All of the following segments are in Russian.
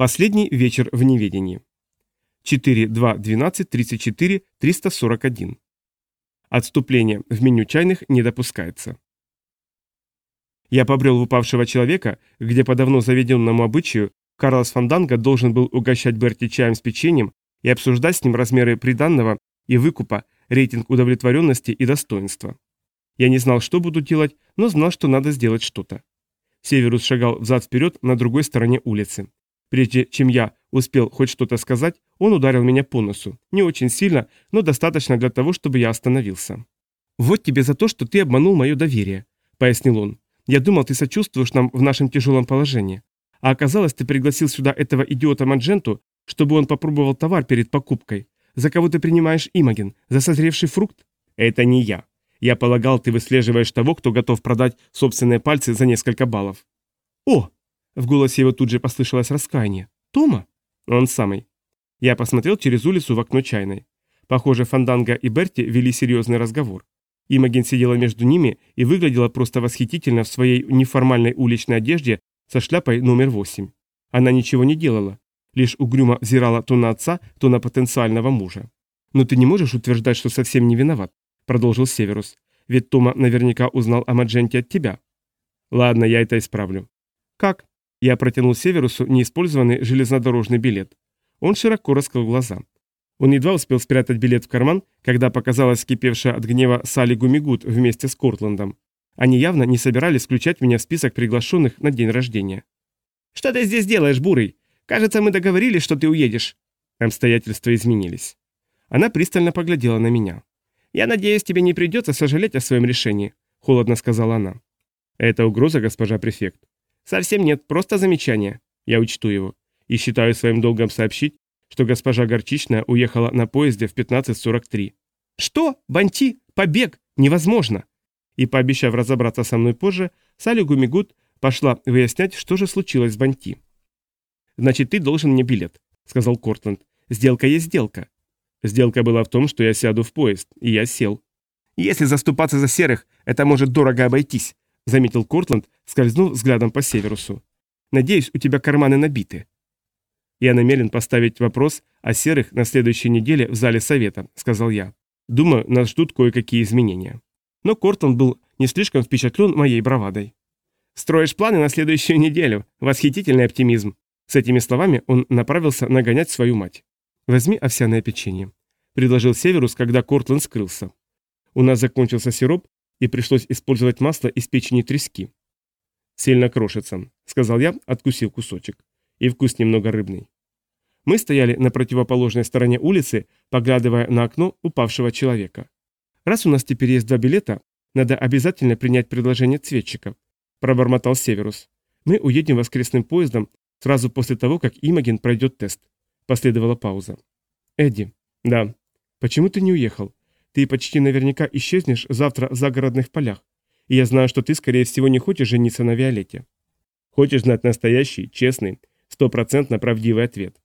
Последний вечер в неведении. 4, 2, 12, 34, 341. Отступление в меню чайных не допускается. Я побрел в упавшего человека, где по давно заведенному обычаю Карлос Фанданго должен был угощать Берти чаем с печеньем и обсуждать с ним размеры приданного и выкупа, рейтинг удовлетворенности и достоинства. Я не знал, что буду делать, но знал, что надо сделать что-то. Северус шагал взад-вперед на другой стороне улицы. Прежде чем я успел хоть что-то сказать, он ударил меня по носу. Не очень сильно, но достаточно для того, чтобы я остановился. «Вот тебе за то, что ты обманул мое доверие», — пояснил он. «Я думал, ты сочувствуешь нам в нашем тяжелом положении. А оказалось, ты пригласил сюда этого идиота Мадженту, чтобы он попробовал товар перед покупкой. За кого ты принимаешь Имаген? За созревший фрукт? Это не я. Я полагал, ты выслеживаешь того, кто готов продать собственные пальцы за несколько баллов. О! В голосе его тут же послышалось раскаяние. Тома? Он самый. Я посмотрел через улицу в окно чайной. Похоже, Фанданга и Берти вели серьезный разговор. Имаген сидела между ними и выглядела просто восхитительно в своей неформальной уличной одежде со шляпой номер восемь. Она ничего не делала, лишь угрюмо взирала то на отца, то на потенциального мужа. «Но ты не можешь утверждать, что совсем не виноват», — продолжил Северус. «Ведь Тома наверняка узнал о Мадженте от тебя». «Ладно, я это исправлю». «Как?» Я протянул Северусу неиспользованный железнодорожный билет. Он широко раскрыл глаза. Он едва успел спрятать билет в карман, когда показалась кипевшая от гнева Салли Гумигут вместе с Кортландом. Они явно не собирались включать меня в список приглашенных на день рождения. «Что ты здесь делаешь, Бурый? Кажется, мы договорились, что ты уедешь». Обстоятельства изменились. Она пристально поглядела на меня. «Я надеюсь, тебе не придется сожалеть о своем решении», — холодно сказала она. «Это угроза, госпожа префект?» «Совсем нет, просто замечание. Я учту его. И считаю своим долгом сообщить, что госпожа Горчичная уехала на поезде в 15.43». «Что? Банти? Побег? Невозможно!» и, пообещав разобраться со мной позже, Салли Гумигут пошла выяснять, что же случилось с Банти. «Значит, ты должен мне билет», — сказал Кортленд. «Сделка есть сделка». Сделка была в том, что я сяду в поезд, и я сел. «Если заступаться за серых, это может дорого обойтись», — заметил Кортленд, скользнув взглядом по Северусу. «Надеюсь, у тебя карманы набиты». «Я намерен поставить вопрос о серых на следующей неделе в зале совета», — сказал я. «Думаю, нас ждут кое-какие изменения». Но Кортон был не слишком впечатлен моей бравадой. «Строишь планы на следующую неделю. Восхитительный оптимизм». С этими словами он направился нагонять свою мать. «Возьми овсяное печенье», — предложил Северус, когда Кортленд скрылся. У нас закончился сироп, и пришлось использовать масло из печени трески. «Сильно крошится», — сказал я, откусив кусочек. «И вкус немного рыбный». Мы стояли на противоположной стороне улицы, поглядывая на окно упавшего человека. Раз у нас теперь есть два билета, надо обязательно принять предложение цветчиков, пробормотал Северус. Мы уедем воскресным поездом сразу после того, как Имаген пройдет тест. Последовала пауза. Эдди. Да. Почему ты не уехал? Ты почти наверняка исчезнешь завтра в загородных полях. И я знаю, что ты, скорее всего, не хочешь жениться на Виолетте. Хочешь знать настоящий, честный, стопроцентно правдивый ответ?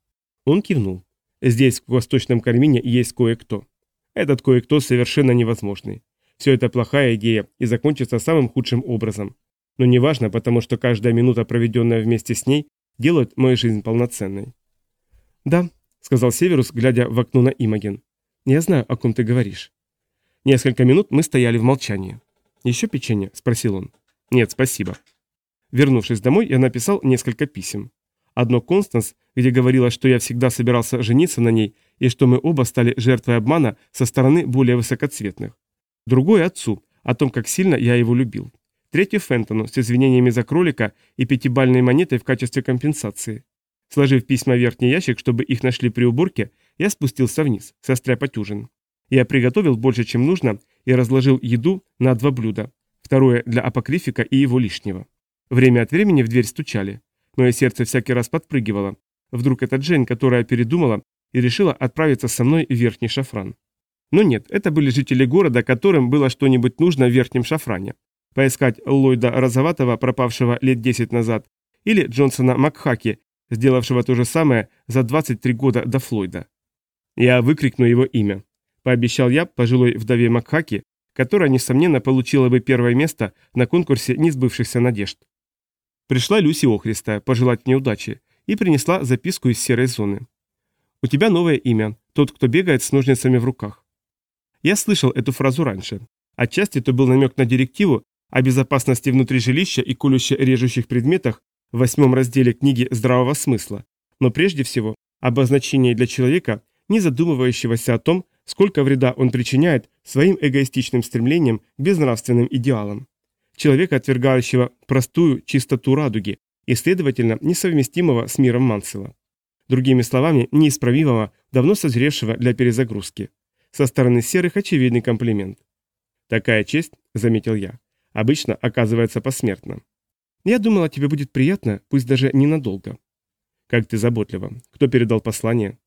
Он кивнул. Здесь, в Восточном Кармине, есть кое-кто. Этот кое-кто совершенно невозможный. Все это плохая идея и закончится самым худшим образом. Но неважно, потому что каждая минута, проведенная вместе с ней, делает мою жизнь полноценной. «Да», — сказал Северус, глядя в окно на Имаген. «Я знаю, о ком ты говоришь». Несколько минут мы стояли в молчании. «Еще печенье?» — спросил он. «Нет, спасибо». Вернувшись домой, я написал несколько писем. Одно Констанс, где говорила, что я всегда собирался жениться на ней и что мы оба стали жертвой обмана со стороны более высокоцветных. Другое отцу, о том, как сильно я его любил. Третье Фентону с извинениями за кролика и пятибальной монетой в качестве компенсации. Сложив письма в верхний ящик, чтобы их нашли при уборке, я спустился вниз, состряпать ужин. Я приготовил больше, чем нужно, и разложил еду на два блюда. Второе для апокрифика и его лишнего. Время от времени в дверь стучали. Мое сердце всякий раз подпрыгивало. Вдруг это Джейн, которая передумала и решила отправиться со мной в Верхний Шафран. Но нет, это были жители города, которым было что-нибудь нужно в Верхнем Шафране. Поискать Ллойда Розоватого, пропавшего лет 10 назад, или Джонсона Макхаки, сделавшего то же самое за 23 года до Флойда. Я выкрикну его имя. Пообещал я пожилой вдове Макхаки, которая, несомненно, получила бы первое место на конкурсе несбывшихся надежд. Пришла Люси Охристая пожелать мне удачи, и принесла записку из серой зоны. «У тебя новое имя, тот, кто бегает с ножницами в руках». Я слышал эту фразу раньше. Отчасти это был намек на директиву о безопасности внутри жилища и колюще-режущих предметах в восьмом разделе книги «Здравого смысла», но прежде всего обозначение для человека, не задумывающегося о том, сколько вреда он причиняет своим эгоистичным стремлением к безнравственным идеалам. Человека, отвергающего простую чистоту радуги и, следовательно, несовместимого с миром Мансела. Другими словами, неисправимого, давно созревшего для перезагрузки. Со стороны серых очевидный комплимент. «Такая честь», — заметил я, — «обычно оказывается посмертно». «Я думала, тебе будет приятно, пусть даже ненадолго». «Как ты заботлива. Кто передал послание?»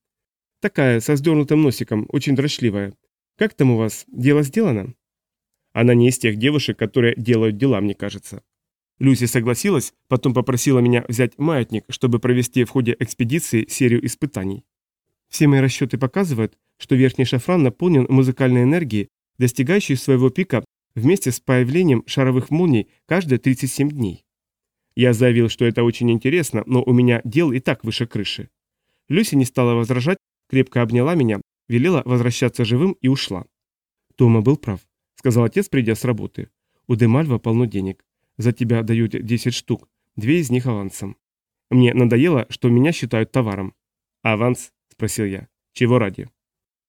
Такая, со сдернутым носиком, очень дрочливая. Как там у вас? Дело сделано?» Она не из тех девушек, которые делают дела, мне кажется. Люси согласилась, потом попросила меня взять маятник, чтобы провести в ходе экспедиции серию испытаний. Все мои расчеты показывают, что верхний шафран наполнен музыкальной энергией, достигающей своего пика вместе с появлением шаровых молний каждые 37 дней. Я заявил, что это очень интересно, но у меня дел и так выше крыши. Люси не стала возражать, крепко обняла меня, велела возвращаться живым и ушла. Тома был прав, сказал отец, придя с работы. У Демальва полно денег. За тебя дают 10 штук, две из них авансом. Мне надоело, что меня считают товаром. «Аванс?» – спросил я. «Чего ради?»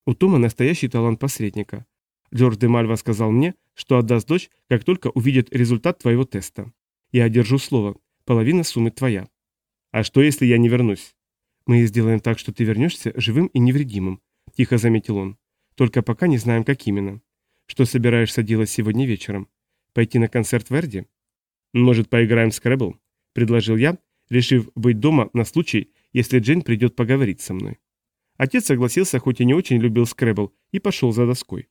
У Тома настоящий талант посредника. Джордж Демальва сказал мне, что отдаст дочь, как только увидит результат твоего теста. Я одержу слово. Половина суммы твоя. А что, если я не вернусь? «Мы сделаем так, что ты вернешься живым и невредимым», – тихо заметил он. «Только пока не знаем, как именно. Что собираешься делать сегодня вечером? Пойти на концерт Верди?» «Может, поиграем в скрэбл?» – предложил я, решив быть дома на случай, если Джейн придет поговорить со мной. Отец согласился, хоть и не очень любил скрэбл, и пошел за доской.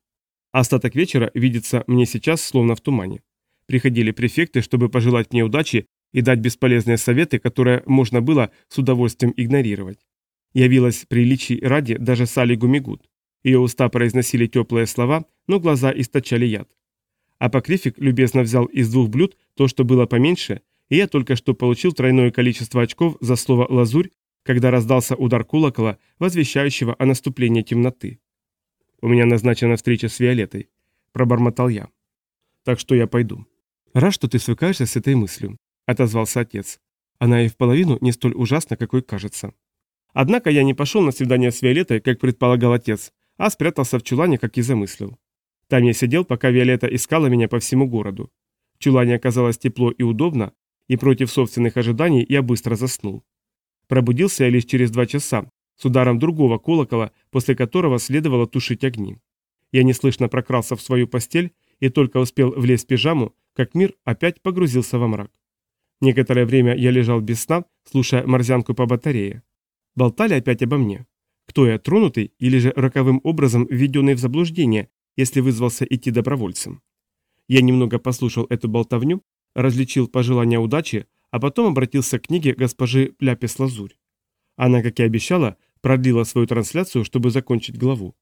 Остаток вечера видится мне сейчас словно в тумане. Приходили префекты, чтобы пожелать мне удачи и дать бесполезные советы, которые можно было с удовольствием игнорировать. Явилась приличий ради даже Салли Гумигут. Ее уста произносили теплые слова, но глаза источали яд. Апокрифик любезно взял из двух блюд то, что было поменьше, и я только что получил тройное количество очков за слово «лазурь», когда раздался удар колокола, возвещающего о наступлении темноты. «У меня назначена встреча с Виолетой», – пробормотал я. «Так что я пойду». Рад, что ты свыкаешься с этой мыслью отозвался отец. Она и в половину не столь ужасна, какой кажется. Однако я не пошел на свидание с Виолеттой, как предполагал отец, а спрятался в чулане, как и замыслил. Там я сидел, пока Виолетта искала меня по всему городу. В чулане оказалось тепло и удобно, и против собственных ожиданий я быстро заснул. Пробудился я лишь через два часа, с ударом другого колокола, после которого следовало тушить огни. Я неслышно прокрался в свою постель и только успел влезть в пижаму, как мир опять погрузился во мрак. Некоторое время я лежал без сна, слушая морзянку по батарее. Болтали опять обо мне. Кто я, тронутый или же роковым образом введенный в заблуждение, если вызвался идти добровольцем? Я немного послушал эту болтовню, различил пожелания удачи, а потом обратился к книге госпожи Ляпис-Лазурь. Она, как и обещала, продлила свою трансляцию, чтобы закончить главу.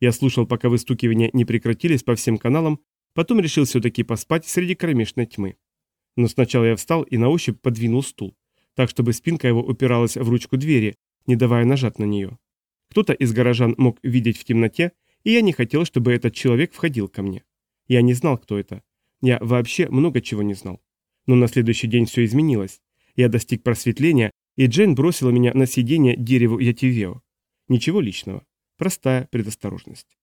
Я слушал, пока выстукивания не прекратились по всем каналам, потом решил все-таки поспать среди кромешной тьмы. Но сначала я встал и на ощупь подвинул стул, так чтобы спинка его упиралась в ручку двери, не давая нажать на нее. Кто-то из горожан мог видеть в темноте, и я не хотел, чтобы этот человек входил ко мне. Я не знал, кто это. Я вообще много чего не знал. Но на следующий день все изменилось. Я достиг просветления, и Джейн бросила меня на сиденье дереву Ятивео. Ничего личного. Простая предосторожность.